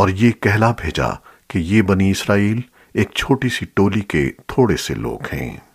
और ये कहला भेजा कि ये बनी इसराइल एक छोटी सी टोली के थोड़े से लोग हैं।